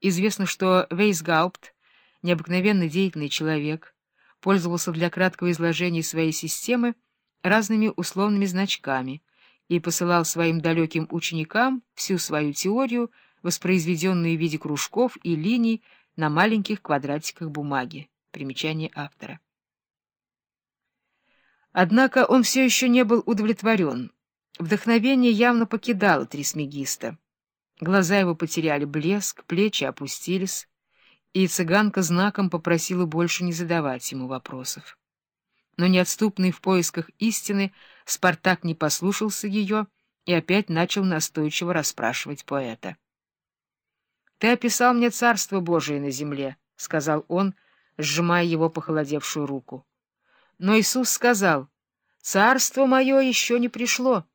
Известно, что Вейсгаупт, необыкновенно деятельный человек, пользовался для краткого изложения своей системы разными условными значками и посылал своим далеким ученикам всю свою теорию, воспроизведенную в виде кружков и линий на маленьких квадратиках бумаги. Примечание автора. Однако он все еще не был удовлетворен. Вдохновение явно покидало Трисмегиста. Глаза его потеряли блеск, плечи опустились, и цыганка знаком попросила больше не задавать ему вопросов. Но неотступный в поисках истины, Спартак не послушался ее и опять начал настойчиво расспрашивать поэта. — Ты описал мне царство Божие на земле, — сказал он, сжимая его похолодевшую руку. Но Иисус сказал, — Царство мое еще не пришло.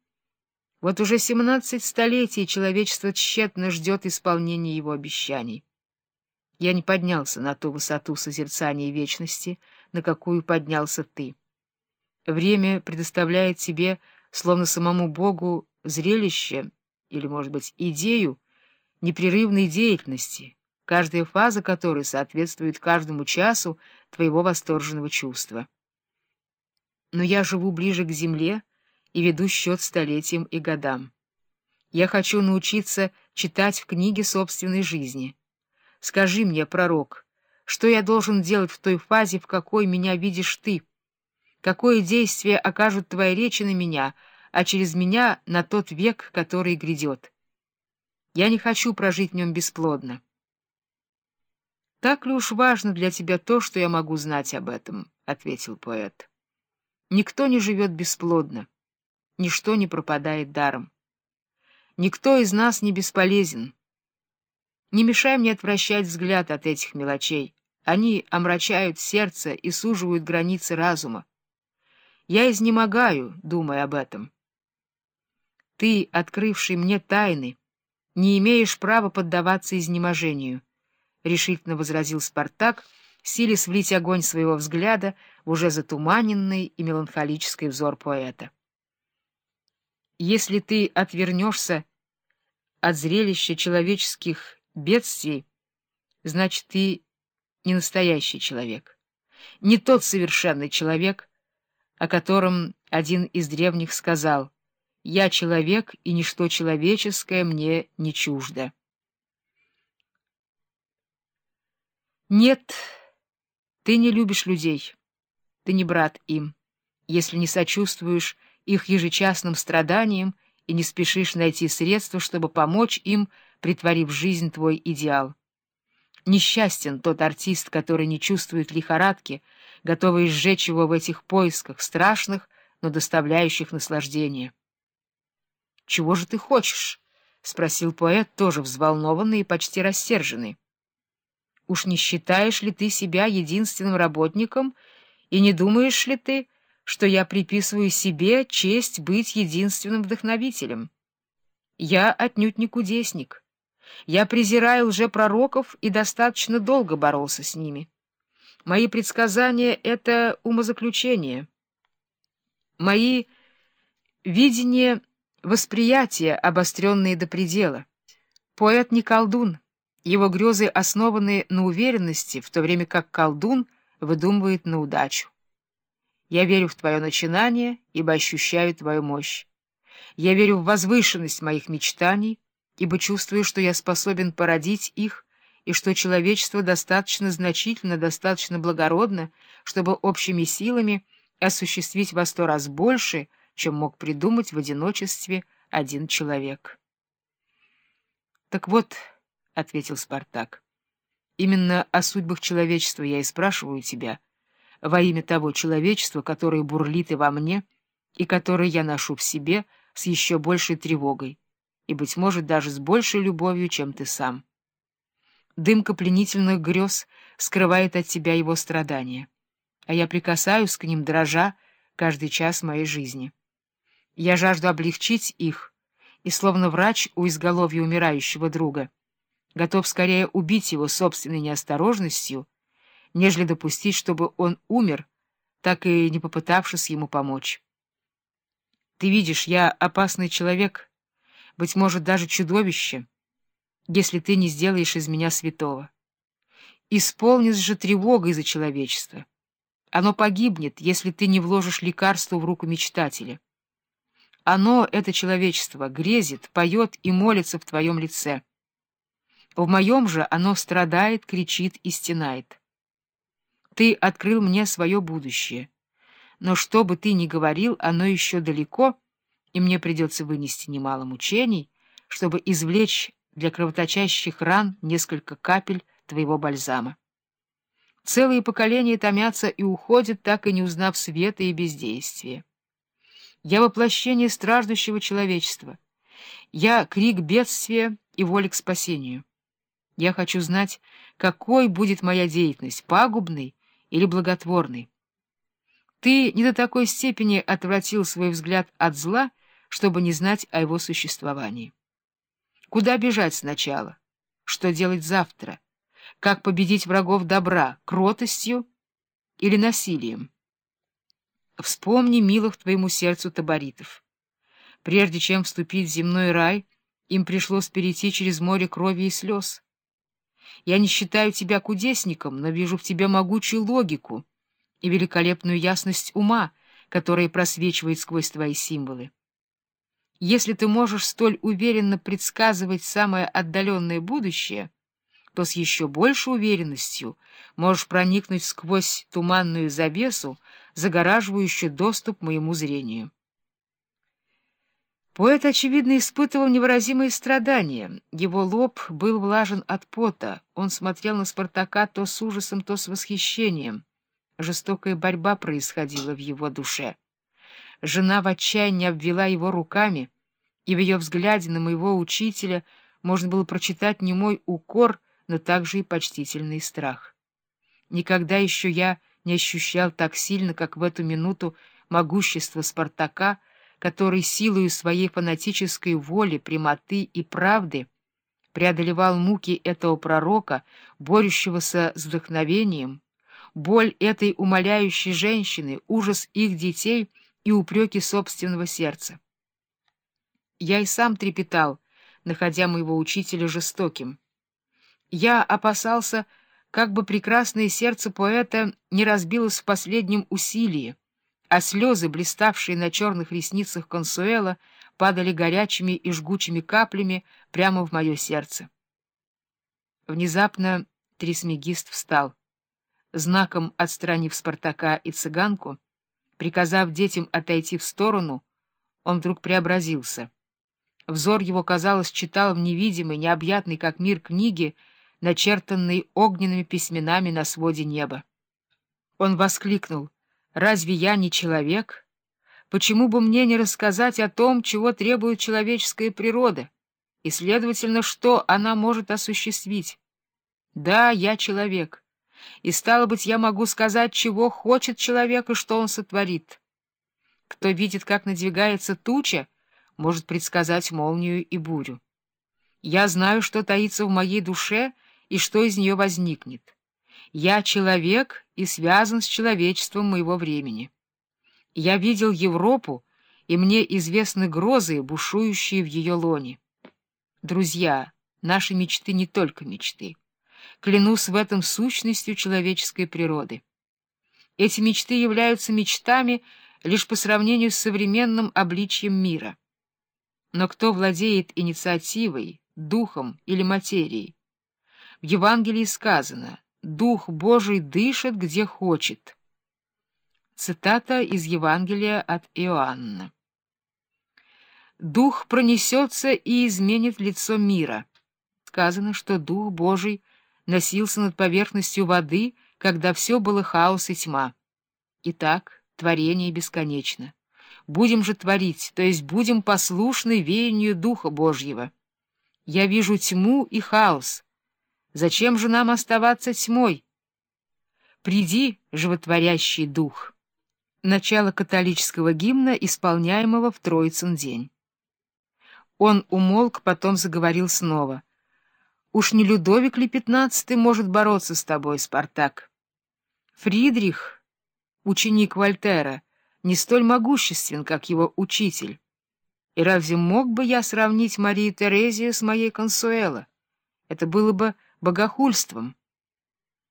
Вот уже семнадцать столетий человечество тщетно ждет исполнения его обещаний. Я не поднялся на ту высоту созерцания вечности, на какую поднялся ты. Время предоставляет тебе, словно самому Богу, зрелище или, может быть, идею непрерывной деятельности, каждая фаза которой соответствует каждому часу твоего восторженного чувства. Но я живу ближе к земле и веду счет столетиям и годам. Я хочу научиться читать в книге собственной жизни — Скажи мне, пророк, что я должен делать в той фазе, в какой меня видишь ты? Какое действие окажут твои речи на меня, а через меня на тот век, который грядет? Я не хочу прожить в нем бесплодно. «Так ли уж важно для тебя то, что я могу знать об этом?» — ответил поэт. «Никто не живет бесплодно, ничто не пропадает даром. Никто из нас не бесполезен». Не мешай мне отвращать взгляд от этих мелочей. Они омрачают сердце и суживают границы разума. Я изнемогаю, думая об этом. Ты, открывший мне тайны, не имеешь права поддаваться изнеможению, — решительно возразил Спартак, силясь влить огонь своего взгляда в уже затуманенный и меланхолический взор поэта. Если ты отвернешься от зрелища человеческих бедствий, значит, ты не настоящий человек, не тот совершенный человек, о котором один из древних сказал «Я человек, и ничто человеческое мне не чуждо». Нет, ты не любишь людей, ты не брат им, если не сочувствуешь их ежечасным страданиям и не спешишь найти средства, чтобы помочь им притворив жизнь твой идеал. Несчастен тот артист, который не чувствует лихорадки, готовый сжечь его в этих поисках, страшных, но доставляющих наслаждение. — Чего же ты хочешь? — спросил поэт, тоже взволнованный и почти рассерженный. — Уж не считаешь ли ты себя единственным работником, и не думаешь ли ты, что я приписываю себе честь быть единственным вдохновителем? Я отнюдь не кудесник. Я презираю лжепророков и достаточно долго боролся с ними. Мои предсказания — это умозаключение. Мои видения — восприятия, обостренные до предела. Поэт не колдун. Его грезы основаны на уверенности, в то время как колдун выдумывает на удачу. Я верю в твое начинание, ибо ощущаю твою мощь. Я верю в возвышенность моих мечтаний, ибо чувствую, что я способен породить их, и что человечество достаточно значительно, достаточно благородно, чтобы общими силами осуществить во сто раз больше, чем мог придумать в одиночестве один человек. — Так вот, — ответил Спартак, — именно о судьбах человечества я и спрашиваю тебя, во имя того человечества, которое бурлит и во мне, и которое я ношу в себе с еще большей тревогой и, быть может, даже с большей любовью, чем ты сам. Дымка пленительных грез скрывает от тебя его страдания, а я прикасаюсь к ним, дрожа, каждый час моей жизни. Я жажду облегчить их, и, словно врач у изголовья умирающего друга, готов скорее убить его собственной неосторожностью, нежели допустить, чтобы он умер, так и не попытавшись ему помочь. Ты видишь, я опасный человек — быть может, даже чудовище. если ты не сделаешь из меня святого. Исполнись же тревогой за человечество. Оно погибнет, если ты не вложишь лекарство в руку мечтателя. Оно, это человечество, грезит, поет и молится в твоем лице. В моем же оно страдает, кричит и стенает. Ты открыл мне свое будущее. Но что бы ты ни говорил, оно еще далеко, и мне придется вынести немало мучений, чтобы извлечь для кровоточащих ран несколько капель твоего бальзама. Целые поколения томятся и уходят, так и не узнав света и бездействия. Я воплощение страждущего человечества. Я крик бедствия и воля к спасению. Я хочу знать, какой будет моя деятельность, пагубной или благотворной. Ты не до такой степени отвратил свой взгляд от зла, чтобы не знать о его существовании. Куда бежать сначала? Что делать завтра? Как победить врагов добра, кротостью или насилием? Вспомни милых твоему сердцу таборитов. Прежде чем вступить в земной рай, им пришлось перейти через море крови и слез. Я не считаю тебя кудесником, но вижу в тебе могучую логику и великолепную ясность ума, которая просвечивает сквозь твои символы. Если ты можешь столь уверенно предсказывать самое отдаленное будущее, то с еще большей уверенностью можешь проникнуть сквозь туманную завесу, загораживающую доступ моему зрению. Поэт, очевидно, испытывал невыразимые страдания. Его лоб был влажен от пота. Он смотрел на Спартака то с ужасом, то с восхищением. Жестокая борьба происходила в его душе. Жена в отчаянии обвела его руками, и в ее взгляде на моего учителя можно было прочитать не мой укор, но также и почтительный страх. Никогда еще я не ощущал так сильно, как в эту минуту, могущество Спартака — который силою своей фанатической воли, прямоты и правды преодолевал муки этого пророка, борющегося с вдохновением, боль этой умоляющей женщины, ужас их детей и упреки собственного сердца. Я и сам трепетал, находя моего учителя жестоким. Я опасался, как бы прекрасное сердце поэта не разбилось в последнем усилии, а слезы, блиставшие на черных ресницах Консуэла, падали горячими и жгучими каплями прямо в мое сердце. Внезапно Трисмегист встал. Знаком отстранив Спартака и цыганку, приказав детям отойти в сторону, он вдруг преобразился. Взор его, казалось, читал в невидимой, необъятной, как мир, книге, начертанной огненными письменами на своде неба. Он воскликнул — Разве я не человек? Почему бы мне не рассказать о том, чего требует человеческая природа, и, следовательно, что она может осуществить? Да, я человек, и, стало быть, я могу сказать, чего хочет человек и что он сотворит. Кто видит, как надвигается туча, может предсказать молнию и бурю. Я знаю, что таится в моей душе и что из нее возникнет. Я человек и связан с человечеством моего времени. Я видел Европу, и мне известны грозы, бушующие в ее лоне. Друзья, наши мечты не только мечты. Клянусь в этом сущностью человеческой природы. Эти мечты являются мечтами лишь по сравнению с современным обличьем мира. Но кто владеет инициативой, духом или материей? В Евангелии сказано — Дух Божий дышит, где хочет. Цитата из Евангелия от Иоанна. Дух пронесется и изменит лицо мира. Сказано, что Дух Божий носился над поверхностью воды, когда все было хаос и тьма. Итак, творение бесконечно. Будем же творить, то есть будем послушны веянию Духа Божьего. Я вижу тьму и хаос, Зачем же нам оставаться тьмой? Приди, животворящий дух. Начало католического гимна, исполняемого в Троицын день. Он умолк, потом заговорил снова. Уж не Людовик ли пятнадцатый может бороться с тобой, Спартак? Фридрих, ученик Вольтера, не столь могуществен, как его учитель. И разве мог бы я сравнить Марию Терезию с моей Консуэло? Это было бы богохульством.